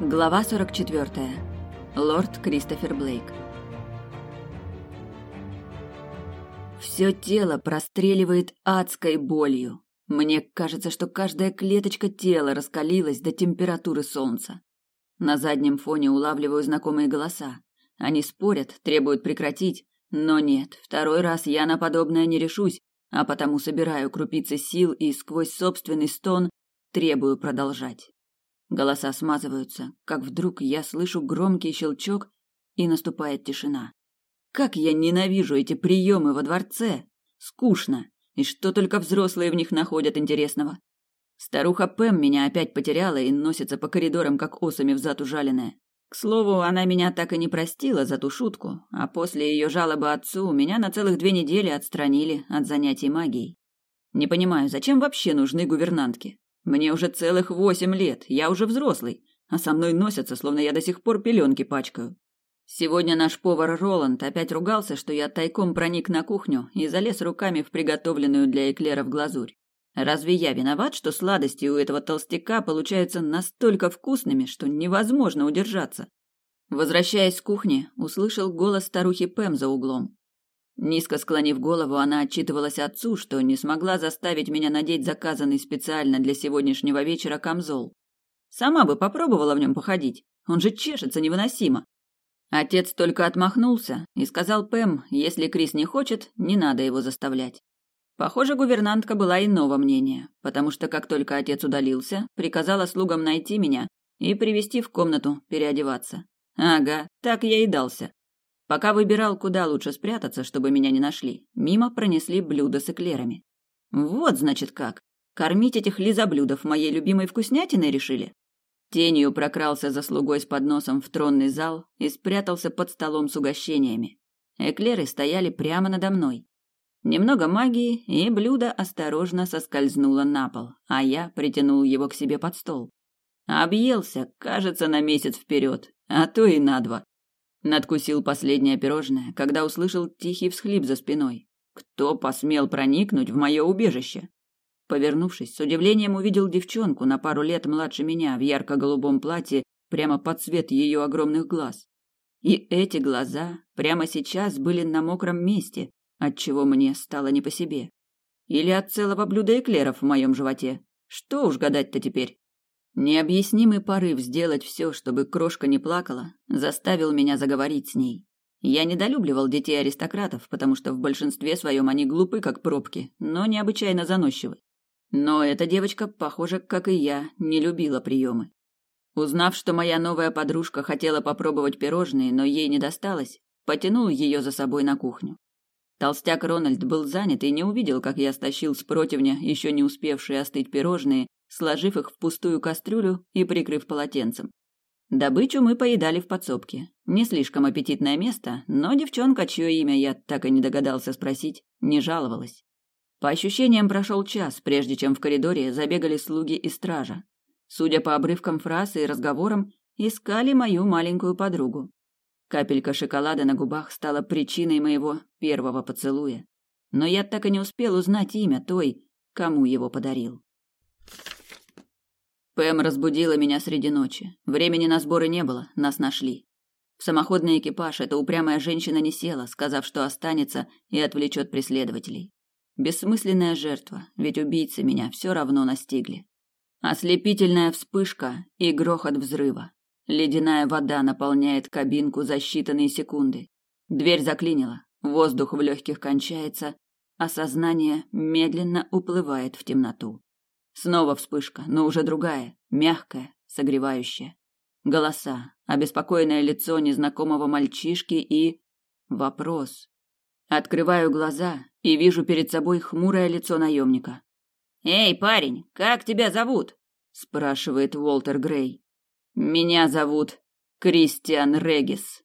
Глава 44. Лорд Кристофер Блейк. Все тело простреливает адской болью. Мне кажется, что каждая клеточка тела раскалилась до температуры солнца. На заднем фоне улавливаю знакомые голоса. Они спорят, требуют прекратить, но нет, второй раз я на подобное не решусь, а потому собираю крупицы сил и сквозь собственный стон требую продолжать. Голоса смазываются, как вдруг я слышу громкий щелчок, и наступает тишина. Как я ненавижу эти приемы во дворце! Скучно! И что только взрослые в них находят интересного. Старуха Пэм меня опять потеряла и носится по коридорам, как осами взад ужаленная. К слову, она меня так и не простила за ту шутку, а после ее жалобы отцу меня на целых две недели отстранили от занятий магией. Не понимаю, зачем вообще нужны гувернантки? Мне уже целых восемь лет, я уже взрослый, а со мной носятся, словно я до сих пор пеленки пачкаю. Сегодня наш повар Роланд опять ругался, что я тайком проник на кухню и залез руками в приготовленную для эклеров глазурь. Разве я виноват, что сладости у этого толстяка получаются настолько вкусными, что невозможно удержаться? Возвращаясь с кухни, услышал голос старухи Пэм за углом. Низко склонив голову, она отчитывалась отцу, что не смогла заставить меня надеть заказанный специально для сегодняшнего вечера камзол. Сама бы попробовала в нем походить, он же чешется невыносимо. Отец только отмахнулся и сказал Пэм, если Крис не хочет, не надо его заставлять. Похоже, гувернантка была иного мнения, потому что как только отец удалился, приказала слугам найти меня и привести в комнату переодеваться. Ага, так я и дался. Пока выбирал, куда лучше спрятаться, чтобы меня не нашли, мимо пронесли блюда с эклерами. Вот, значит, как. Кормить этих лизоблюдов моей любимой вкуснятиной решили? Тенью прокрался за слугой с подносом в тронный зал и спрятался под столом с угощениями. Эклеры стояли прямо надо мной. Немного магии, и блюдо осторожно соскользнуло на пол, а я притянул его к себе под стол. Объелся, кажется, на месяц вперед, а то и на два. Надкусил последнее пирожное, когда услышал тихий всхлип за спиной. Кто посмел проникнуть в мое убежище? Повернувшись, с удивлением увидел девчонку на пару лет младше меня в ярко-голубом платье прямо под цвет ее огромных глаз. И эти глаза прямо сейчас были на мокром месте, отчего мне стало не по себе. Или от целого блюда эклеров в моем животе. Что уж гадать-то теперь. Необъяснимый порыв сделать все, чтобы крошка не плакала, заставил меня заговорить с ней. Я недолюбливал детей аристократов, потому что в большинстве своем они глупы, как пробки, но необычайно заносчивы. Но эта девочка, похоже, как и я, не любила приемы. Узнав, что моя новая подружка хотела попробовать пирожные, но ей не досталось, потянул ее за собой на кухню. Толстяк Рональд был занят и не увидел, как я стащил с противня еще не успевшие остыть пирожные сложив их в пустую кастрюлю и прикрыв полотенцем. Добычу мы поедали в подсобке. Не слишком аппетитное место, но девчонка, чье имя я так и не догадался спросить, не жаловалась. По ощущениям, прошел час, прежде чем в коридоре забегали слуги и стража. Судя по обрывкам фраз и разговорам, искали мою маленькую подругу. Капелька шоколада на губах стала причиной моего первого поцелуя. Но я так и не успел узнать имя той, кому его подарил. Пэм разбудила меня среди ночи. Времени на сборы не было, нас нашли. В самоходный экипаж эта упрямая женщина не села, сказав, что останется и отвлечет преследователей. Бессмысленная жертва, ведь убийцы меня все равно настигли. Ослепительная вспышка и грохот взрыва. Ледяная вода наполняет кабинку за считанные секунды. Дверь заклинила, воздух в легких кончается, а сознание медленно уплывает в темноту. Снова вспышка, но уже другая, мягкая, согревающая. Голоса, обеспокоенное лицо незнакомого мальчишки и... Вопрос. Открываю глаза и вижу перед собой хмурое лицо наемника. «Эй, парень, как тебя зовут?» – спрашивает Уолтер Грей. «Меня зовут Кристиан Регис»,